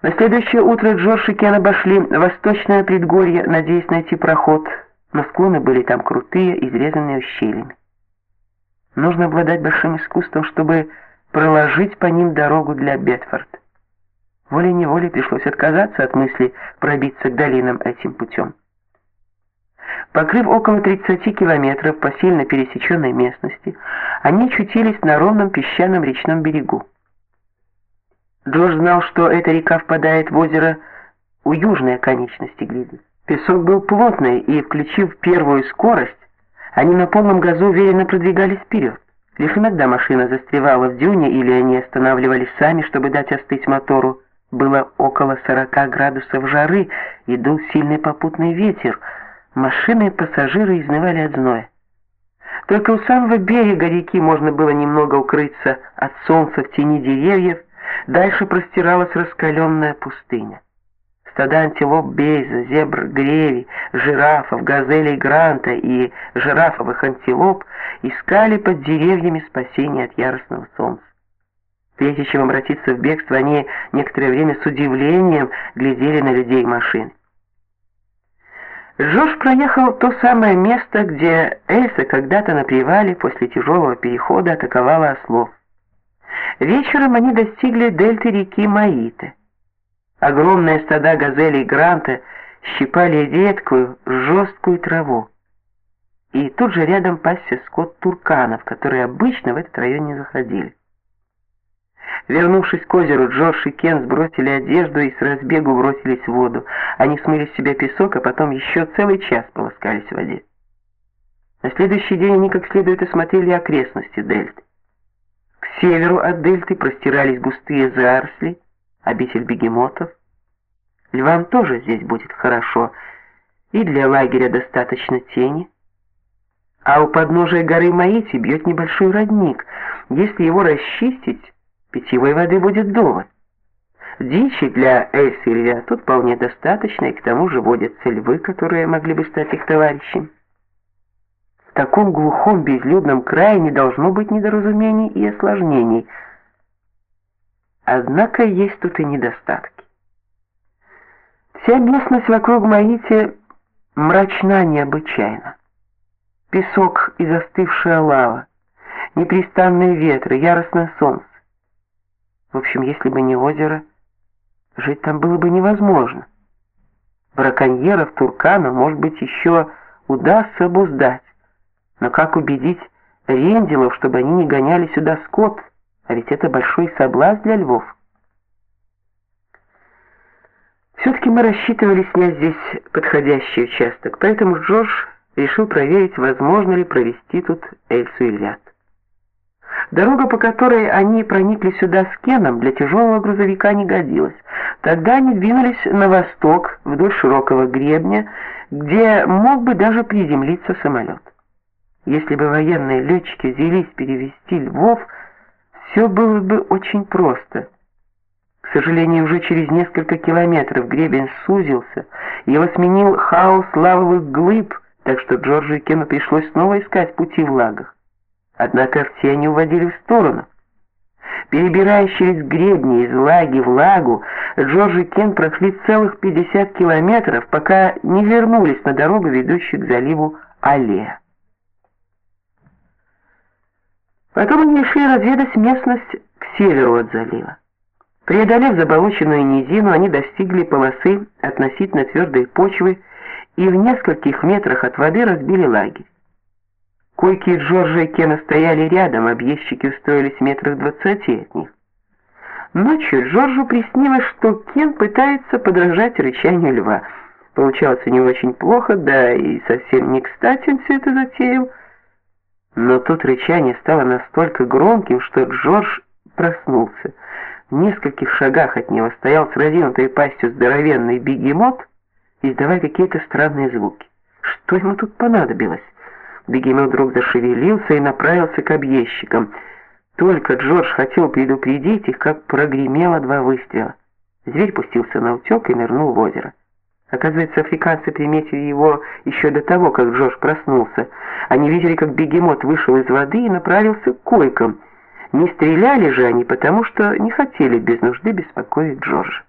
На следующее утро Джордж и Кен обошли восточное предгорье, надеясь найти проход, но склоны были там крутые, изрезанные ущельями. Нужно обладать большим искусством, чтобы проложить по ним дорогу для Бетфорд. Волей-неволей пришлось отказаться от мысли пробиться к долинам этим путем. Покрыв около 30 километров по сильно пересеченной местности, они очутились на ровном песчаном речном берегу. Джордж знал, что эта река впадает в озеро у южной оконечности гряды. Песок был плотный, и, включив первую скорость, они на полном газу уверенно продвигались вперед. Лишь иногда машина застревала в дюне, или они останавливались сами, чтобы дать остыть мотору. Было около 40 градусов жары, и дул сильный попутный ветер. Машины и пассажиры изнывали от зноя. Только у самого берега реки можно было немного укрыться от солнца в тени деревьев, Дальше простиралась раскаленная пустыня. Стада антилоп Бейза, зебр Греви, жирафов, газелей Гранта и жирафовых антилоп искали под деревьями спасения от яростного солнца. Прежде чем обратиться в бегство, они некоторое время с удивлением глядели на людей и машин. Джош проехал то самое место, где Эльса когда-то на привале после тяжелого перехода атаковала ослов. Вечером они достигли дельты реки Маиты. Огромные стада газелей Гранта щипали редкую, жесткую траву. И тут же рядом пасся скот турканов, которые обычно в этот район не заходили. Вернувшись к озеру, Джордж и Кен сбросили одежду и с разбегу бросились в воду. Они смыли с себя песок, а потом еще целый час полоскались в воде. На следующий день они как следует осмотрели окрестности дельты северу от дельты простирались густые заросли, обитель бегемотов. Львам тоже здесь будет хорошо, и для лагеря достаточно тени. А у подножия горы Маити бьет небольшой родник. Если его расчистить, питьевой воды будет довод. Дичи для Львя тут вполне достаточно, и к тому же водятся львы, которые могли бы стать их товарищами таком глухом безлюдном крае не должно быть недоразумений и осложнений. Однако есть тут и недостатки. Вся местность вокруг Маити мрачна необычайно. Песок и застывшая лава, непрестанные ветры, яростное солнце. В общем, если бы не озеро, жить там было бы невозможно. Браконьеров, турканов, может быть, еще удастся обуздать. Но как убедить ренделов, чтобы они не гоняли сюда скот? А ведь это большой соблазн для львов. Все-таки мы рассчитывали снять здесь подходящий участок, поэтому Джордж решил проверить, возможно ли провести тут Эльсу и Лят. Дорога, по которой они проникли сюда с Кеном, для тяжелого грузовика не годилась. Тогда они двинулись на восток, вдоль широкого гребня, где мог бы даже приземлиться самолет. Если бы военные летчики взялись перевести Львов, все было бы очень просто. К сожалению, уже через несколько километров гребень сузился, его сменил хаос лавовых глыб, так что Джорджу и Кену пришлось снова искать пути в лагах. Однако все они уводили в сторону. Перебираясь через гребни из лаги в лагу, Джордж и Кен прошли целых 50 километров, пока не вернулись на дорогу, ведущую к заливу Аллея. Потом они решили разведать местность к северу от залива. Преодолев заболоченную низину, они достигли полосы относительно твердой почвы и в нескольких метрах от воды разбили лагерь. Койки Джорджа и Кена стояли рядом, объездчики устроились метрах двадцати от них. Ночью Джорджу приснилось, что Кен пытается подражать рычанию льва. Получалось не очень плохо, да и совсем не кстати он все это затеял. Но тут рычание стало настолько громким, что Джордж проснулся. В нескольких шагах от него стоял с разинутой пастью здоровенный бегемот, издавая какие-то странные звуки. Что ему тут понадобилось? Бегемот вдруг зашевелился и направился к объездчикам. Только Джордж хотел предупредить их, как прогремело два выстрела. Зверь пустился на утек и нырнул в озеро. Оказывается, африканцы приметили его еще до того, как Джордж проснулся. Они видели, как бегемот вышел из воды и направился к койкам. Не стреляли же они, потому что не хотели без нужды беспокоить Джорджа.